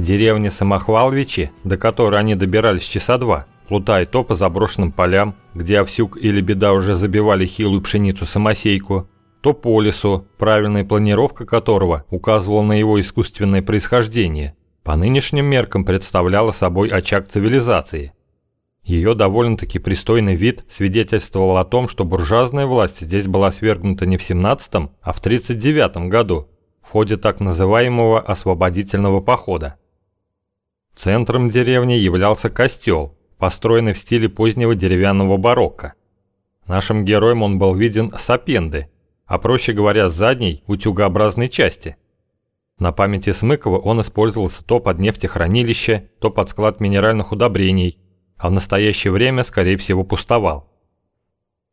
Деревня Самохвалвичи, до которой они добирались часа два, плутая то по заброшенным полям, где овсюк или беда уже забивали хилую пшеницу-самосейку, то по лесу, правильная планировка которого указывала на его искусственное происхождение, по нынешним меркам представляла собой очаг цивилизации. Ее довольно-таки пристойный вид свидетельствовал о том, что буржуазная власть здесь была свергнута не в 17 а в 39 году, в ходе так называемого освободительного похода. Центром деревни являлся костел, построенный в стиле позднего деревянного барокко. Нашим героям он был виден с апенды, а проще говоря, с задней утюгообразной части. На памяти Смыкова он использовался то под нефтехранилище, то под склад минеральных удобрений, а в настоящее время, скорее всего, пустовал.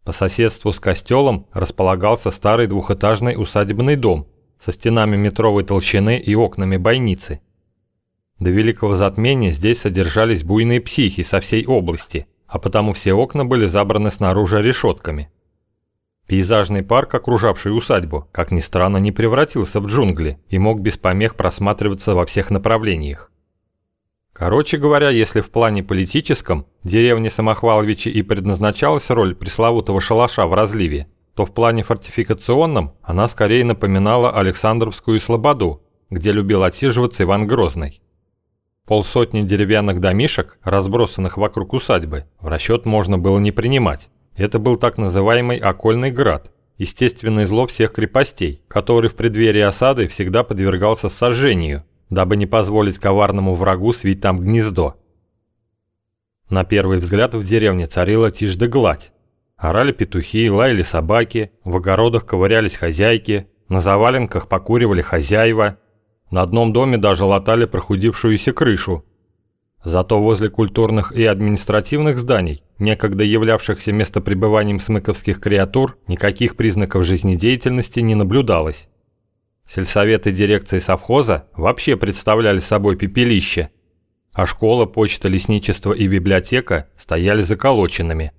По соседству с костелом располагался старый двухэтажный усадебный дом со стенами метровой толщины и окнами бойницы. До Великого Затмения здесь содержались буйные психи со всей области, а потому все окна были забраны снаружи решетками. Пейзажный парк, окружавший усадьбу, как ни странно, не превратился в джунгли и мог без помех просматриваться во всех направлениях. Короче говоря, если в плане политическом деревне Самохваловичи и предназначалась роль пресловутого шалаша в разливе, то в плане фортификационном она скорее напоминала Александровскую Слободу, где любил отсиживаться Иван Грозный. Полсотни деревянных домишек, разбросанных вокруг усадьбы, в расчет можно было не принимать. Это был так называемый окольный град, естественное зло всех крепостей, который в преддверии осады всегда подвергался сожжению, дабы не позволить коварному врагу свить там гнездо. На первый взгляд в деревне царила тишь да гладь. Орали петухи, лаяли собаки, в огородах ковырялись хозяйки, на заваленках покуривали хозяева, на одном доме даже латали прохудившуюся крышу. Зато возле культурных и административных зданий, некогда являвшихся местопребыванием смыковских креатур, никаких признаков жизнедеятельности не наблюдалось. Сельсоветы дирекции совхоза вообще представляли собой пепелище, а школа, почта, лесничество и библиотека стояли заколоченными.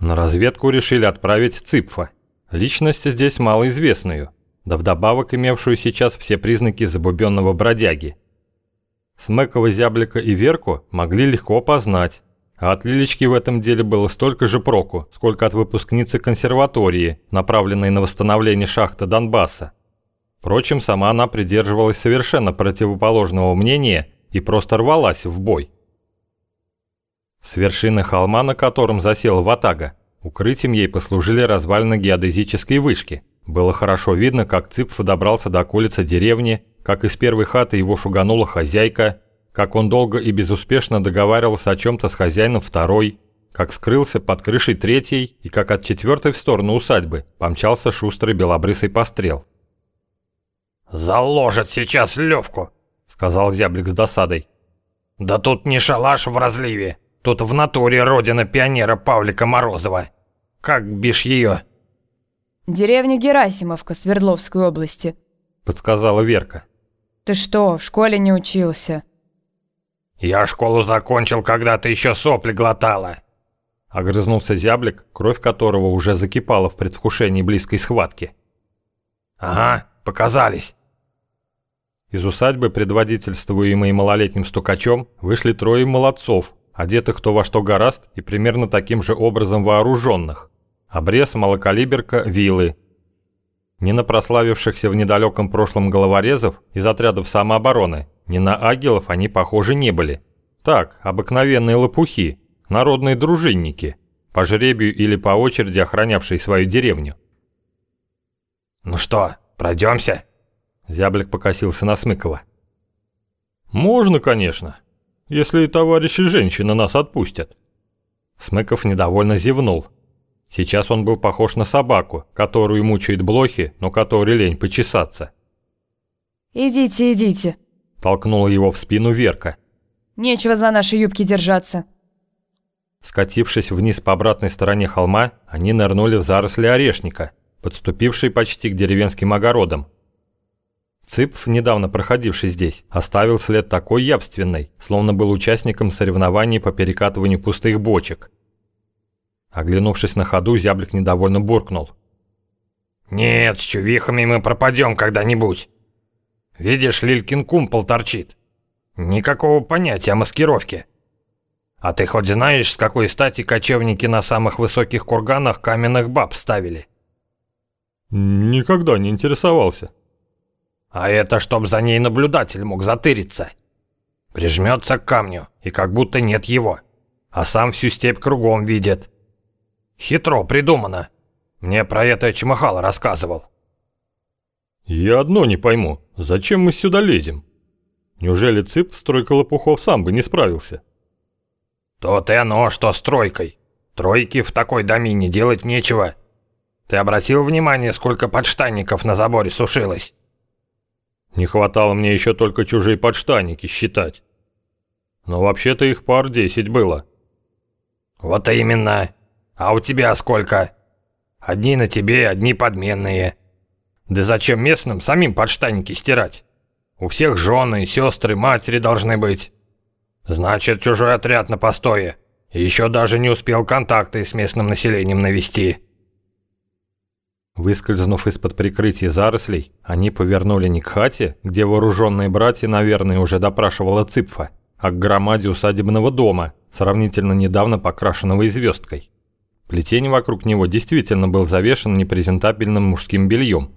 На разведку решили отправить Цыпфа, личность здесь малоизвестную – да вдобавок имевшую сейчас все признаки забубенного бродяги. Смекова, Зяблика и Верку могли легко опознать, а от Лилечки в этом деле было столько же проку, сколько от выпускницы консерватории, направленной на восстановление шахты Донбасса. Впрочем, сама она придерживалась совершенно противоположного мнения и просто рвалась в бой. С вершины холма, на котором засела Ватага, укрытием ей послужили развалины геодезической вышки – было хорошо видно, как Цыпф добрался до околицы деревни, как из первой хаты его шуганула хозяйка, как он долго и безуспешно договаривался о чем-то с хозяином второй, как скрылся под крышей третьей и как от четвертой в сторону усадьбы помчался шустрый белобрысый пострел. «Заложат сейчас Левку», — сказал зяблик с досадой. «Да тут не шалаш в разливе, тут в натуре родина пионера Павлика Морозова. Как бишь ее?» «Деревня Герасимовка Свердловской области», — подсказала Верка. «Ты что, в школе не учился?» «Я школу закончил, когда ты еще сопли глотала», — огрызнулся зяблик, кровь которого уже закипала в предвкушении близкой схватки. «Ага, показались». Из усадьбы, предводительствуемой малолетним стукачом, вышли трое молодцов, одетых кто во что гораст и примерно таким же образом вооруженных. Обрез, малокалиберка, вилы. Ни на прославившихся в недалеком прошлом головорезов из отрядов самообороны, ни на агилов они похожи не были. Так, обыкновенные лопухи, народные дружинники, по жребию или по очереди охранявшие свою деревню. «Ну что, пройдемся?» Зяблик покосился на Смыкова. «Можно, конечно, если и товарищи женщины нас отпустят». Смыков недовольно зевнул. Сейчас он был похож на собаку, которую мучают блохи, но которой лень почесаться. «Идите, идите», – толкнула его в спину Верка. «Нечего за наши юбки держаться». Скатившись вниз по обратной стороне холма, они нырнули в заросли орешника, подступившие почти к деревенским огородам. Цыпф, недавно проходивший здесь, оставил след такой явственный, словно был участником соревнований по перекатыванию пустых бочек – Оглянувшись на ходу, зяблик недовольно буркнул. «Нет, с чувихами мы пропадем когда-нибудь. Видишь, Лилькин кумпол торчит. Никакого понятия о маскировке. А ты хоть знаешь, с какой стати кочевники на самых высоких курганах каменных баб ставили? Никогда не интересовался. А это чтоб за ней наблюдатель мог затыриться. Прижмется к камню, и как будто нет его. А сам всю степь кругом видит. Хитро придумано. Мне про это Чмахал рассказывал. Я одно не пойму, зачем мы сюда лезем? Неужели Цып стройка лопухов сам бы не справился? То-то и оно, что с тройкой. Тройки в такой домине делать нечего. Ты обратил внимание, сколько подштанников на заборе сушилось? Не хватало мне еще только чужие подштанники считать. Но вообще-то их пар десять было. Вот именно. А у тебя сколько? Одни на тебе, одни подменные. Да зачем местным самим подштанники стирать? У всех жены, сестры, матери должны быть. Значит, чужой отряд на постое. Еще даже не успел контакты с местным населением навести. Выскользнув из-под прикрытия зарослей, они повернули не к хате, где вооруженные братья, наверное, уже допрашивала Цыпфа, а к громаде усадебного дома, сравнительно недавно покрашенного и звездкой. Плетень вокруг него действительно был завешен непрезентабельным мужским бельем.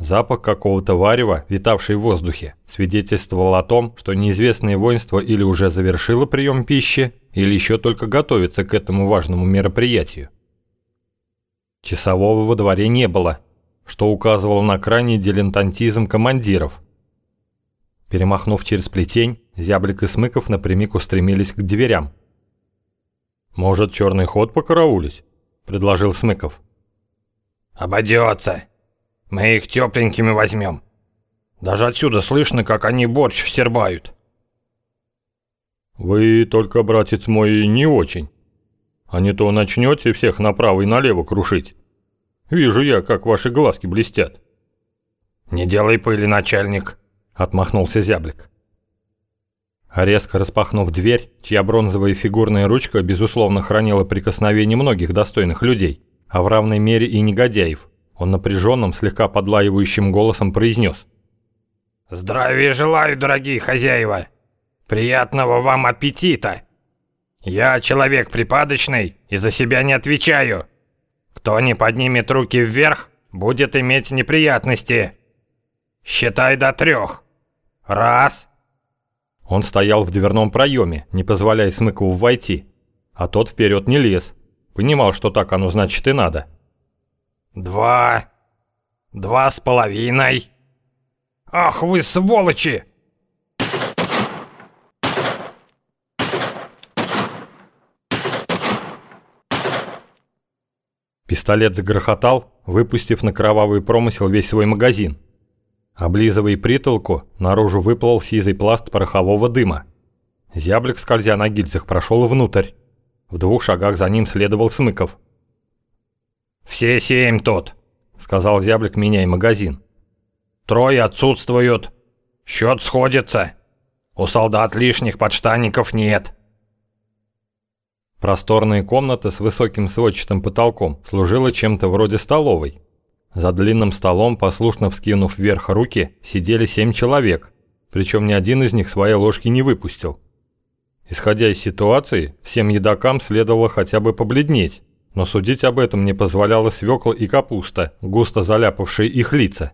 Запах какого-то варева, витавший в воздухе, свидетельствовал о том, что неизвестное воинство или уже завершило прием пищи, или еще только готовится к этому важному мероприятию. Часового во дворе не было, что указывало на крайний дилетантизм командиров. Перемахнув через плетень, Зяблик и Смыков напрямик устремились к дверям. «Может, черный ход покараулить?» – предложил Смыков. «Обойдется. Мы их тепленькими возьмем. Даже отсюда слышно, как они борщ сербают». «Вы только, братец мой, не очень. А не то начнете всех направо и налево крушить. Вижу я, как ваши глазки блестят». «Не делай пыли, начальник», — отмахнулся зяблик. Резко распахнув дверь, чья бронзовая фигурная ручка, безусловно, хранила прикосновение многих достойных людей, а в равной мере и негодяев, он напряженным, слегка подлаивающим голосом произнес. «Здравия желаю, дорогие хозяева! Приятного вам аппетита!» «Я человек припадочный и за себя не отвечаю. Кто не поднимет руки вверх, будет иметь неприятности. Считай до трех. Раз!» Он стоял в дверном проеме, не позволяя Смыкову войти, а тот вперед не лез. Понимал, что так оно значит и надо. «Два. Два с половиной. Ах вы сволочи!» Пистолет загрохотал, выпустив на кровавый промысел весь свой магазин. Облизывая притолку, наружу выплыл сизый пласт порохового дыма. Зяблик, скользя на гильзах, прошел внутрь. В двух шагах за ним следовал Смыков. «Все семь тут», — сказал Зяблик, меняя магазин. «Трое отсутствуют. Счет сходится. У солдат лишних подштанников нет». Просторная комната с высоким сводчатым потолком служила чем-то вроде столовой. За длинным столом, послушно вскинув вверх руки, сидели семь человек, причем ни один из них своей ложки не выпустил. Исходя из ситуации, всем едокам следовало хотя бы побледнеть, но судить об этом не позволяла свекла и капуста, густо заляпавшие их лица.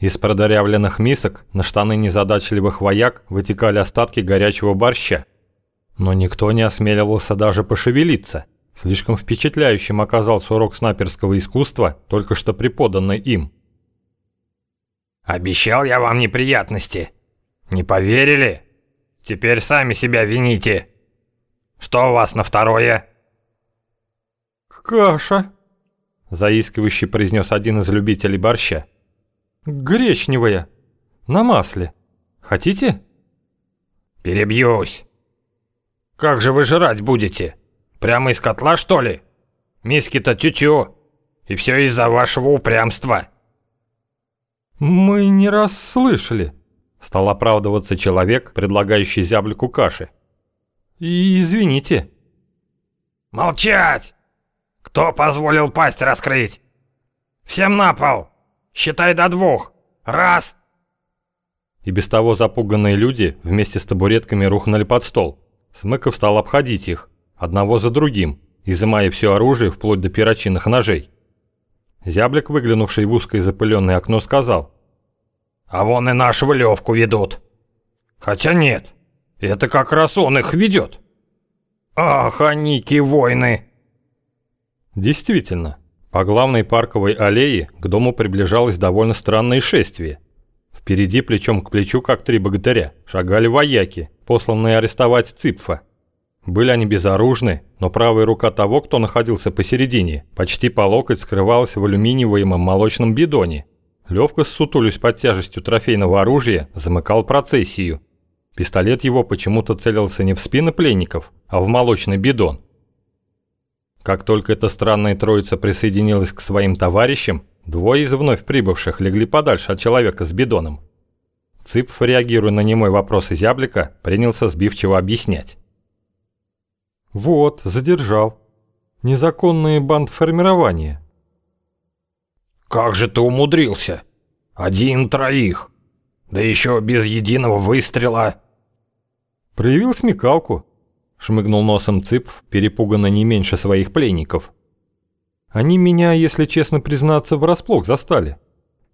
Из продырявленных мисок на штаны незадачливых вояк вытекали остатки горячего борща, но никто не осмеливался даже пошевелиться. Слишком впечатляющим оказался урок снайперского искусства, только что преподанный им. «Обещал я вам неприятности. Не поверили? Теперь сами себя вините. Что у вас на второе?» «Каша», — заискивающе произнес один из любителей борща. «Гречневая, на масле. Хотите?» «Перебьюсь. Как же вы жрать будете? Прямо из котла, что ли? Миски-то тю-тю. И все из-за вашего упрямства». «Мы не раз слышали», — стал оправдываться человек, предлагающий зяблику каши. «И извините». «Молчать! Кто позволил пасть раскрыть? Всем на пол! Считай до двух! Раз!» и без того запуганные люди вместе с табуретками рухнули под стол. Смыков стал обходить их, одного за другим, изымая все оружие вплоть до перочинных ножей. Зяблик, выглянувший в узкое запыленное окно, сказал. «А вон и нашего Левку ведут. Хотя нет, это как раз он их ведет. Ах, аники войны!» Действительно, по главной парковой аллее к дому приближалось довольно странное шествие. Впереди плечом к плечу, как три богатыря, шагали вояки, посланные арестовать Ципфа. Были они безоружны, но правая рука того, кто находился посередине, почти по локоть скрывалась в алюминиевом молочном бидоне. Левка, ссутулюсь под тяжестью трофейного оружия, замыкал процессию. Пистолет его почему-то целился не в спины пленников, а в молочный бидон. Как только эта странная троица присоединилась к своим товарищам, двое из вновь прибывших легли подальше от человека с бидоном. Цыпф, реагируя на немой вопрос Зяблика, принялся сбивчиво объяснять. «Вот, задержал. Незаконные бандформирования». «Как же ты умудрился? Один троих. Да еще без единого выстрела». «Проявил смекалку», — шмыгнул носом Цыпф, перепуганно не меньше своих пленников. «Они меня, если честно признаться, врасплох застали.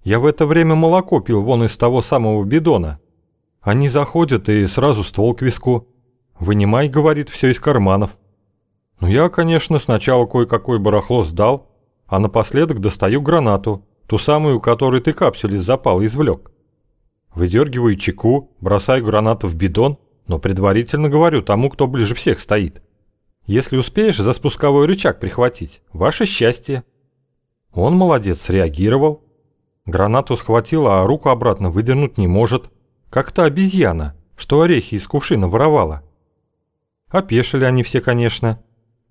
Я в это время молоко пил вон из того самого бидона. Они заходят и сразу ствол к виску. «Вынимай», — говорит, — «все из карманов». Ну я, конечно, сначала кое-какое барахло сдал, а напоследок достаю гранату, ту самую, которую ты капсюль из запала извлек. Выдергиваю чеку, бросаю гранату в бидон, но предварительно говорю тому, кто ближе всех стоит. Если успеешь за спусковой рычаг прихватить, ваше счастье. Он молодец, среагировал. Гранату схватил, а руку обратно выдернуть не может. Как та обезьяна, что орехи из кувшина воровала. Опешили они все, конечно.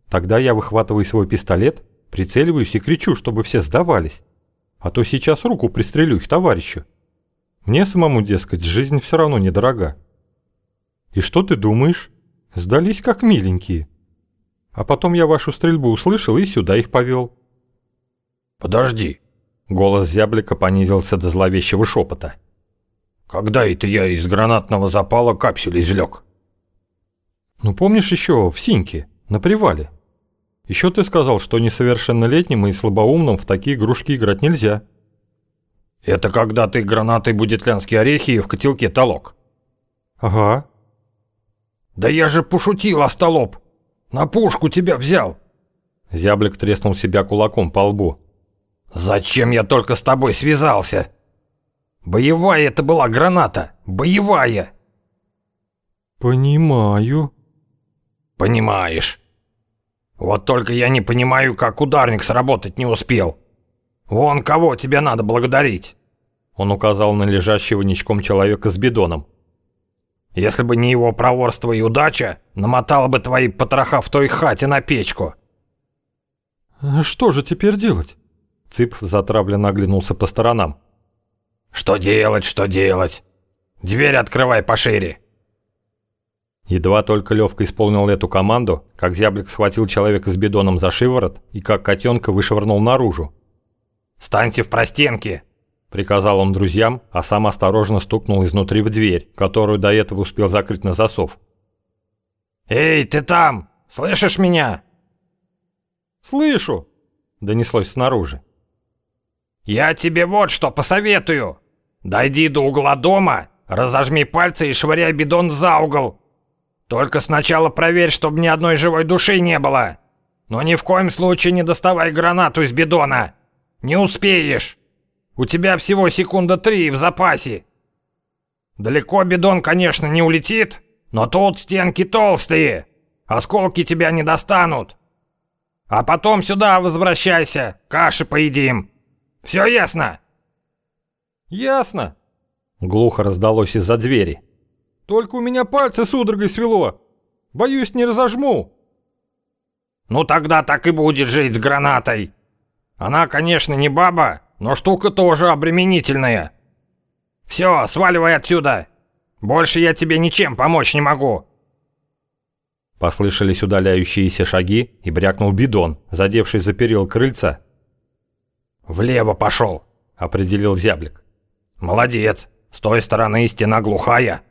Тогда я выхватываю свой пистолет, прицеливаюсь и кричу, чтобы все сдавались. А то сейчас руку пристрелю их товарищу. Мне самому, дескать, жизнь все равно недорога. И что ты думаешь? Сдались как миленькие. А потом я вашу стрельбу услышал и сюда их повел. Подожди. Голос зяблика понизился до зловещего шепота. Когда это я из гранатного запала капсюль извлек? Ну помнишь еще в Синьке, на привале? Еще ты сказал, что несовершеннолетним и слабоумным в такие игрушки играть нельзя. Это когда ты гранатой будетлянские орехи в котелке толок? Ага. Да я же пошутил, остолоп. На пушку тебя взял. Зяблик треснул себя кулаком по лбу. Зачем я только с тобой связался? Боевая это была граната, боевая. Понимаю. Понимаешь. Вот только я не понимаю, как ударник сработать не успел. Вон кого тебе надо благодарить. Он указал на лежащего ничком человека с бидоном. Если бы не его проворство и удача, намотал бы твои потроха в той хате на печку. А что же теперь делать? Цып затравленно оглянулся по сторонам. Что делать, что делать? Дверь открывай пошире. Едва только Левка исполнил эту команду, как зяблик схватил человека с бидоном за шиворот и как котенка вышвырнул наружу. «Станьте в простенке!» – приказал он друзьям, а сам осторожно стукнул изнутри в дверь, которую до этого успел закрыть на засов. «Эй, ты там! Слышишь меня?» «Слышу!» – донеслось снаружи. «Я тебе вот что посоветую! Дойди до угла дома, разожми пальцы и швыряй бидон за угол, только сначала проверь, чтобы ни одной живой души не было. Но ни в коем случае не доставай гранату из бидона. Не успеешь. У тебя всего секунда три в запасе. Далеко бидон, конечно, не улетит, но тут стенки толстые. Осколки тебя не достанут. А потом сюда возвращайся, каши поедим. Все ясно? Ясно. Глухо раздалось из-за двери. Только у меня пальцы судорогой свело. Боюсь, не разожму. Ну тогда так и будешь жить с гранатой. Она, конечно, не баба, но штука тоже обременительная. Все, сваливай отсюда. Больше я тебе ничем помочь не могу. Послышались удаляющиеся шаги и брякнул бидон, задевший за перил крыльца. «Влево пошел», — определил зяблик. «Молодец. С той стороны стена глухая.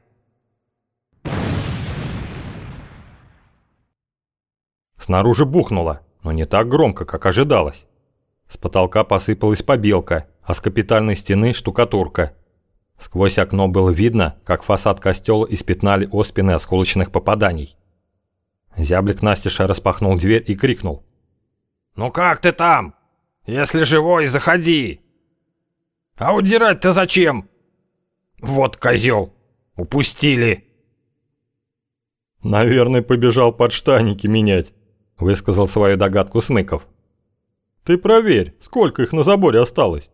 Снаружи бухнуло, но не так громко, как ожидалось. С потолка посыпалась побелка, а с капитальной стены штукатурка. Сквозь окно было видно, как фасад костела испятнали оспины осколочных попаданий. Зяблик Настиша распахнул дверь и крикнул. «Ну как ты там? Если живой, заходи!» «А удирать-то зачем?» «Вот козел! Упустили!» «Наверное, побежал подштанники менять», – высказал свою догадку Смыков. «Ты проверь, сколько их на заборе осталось».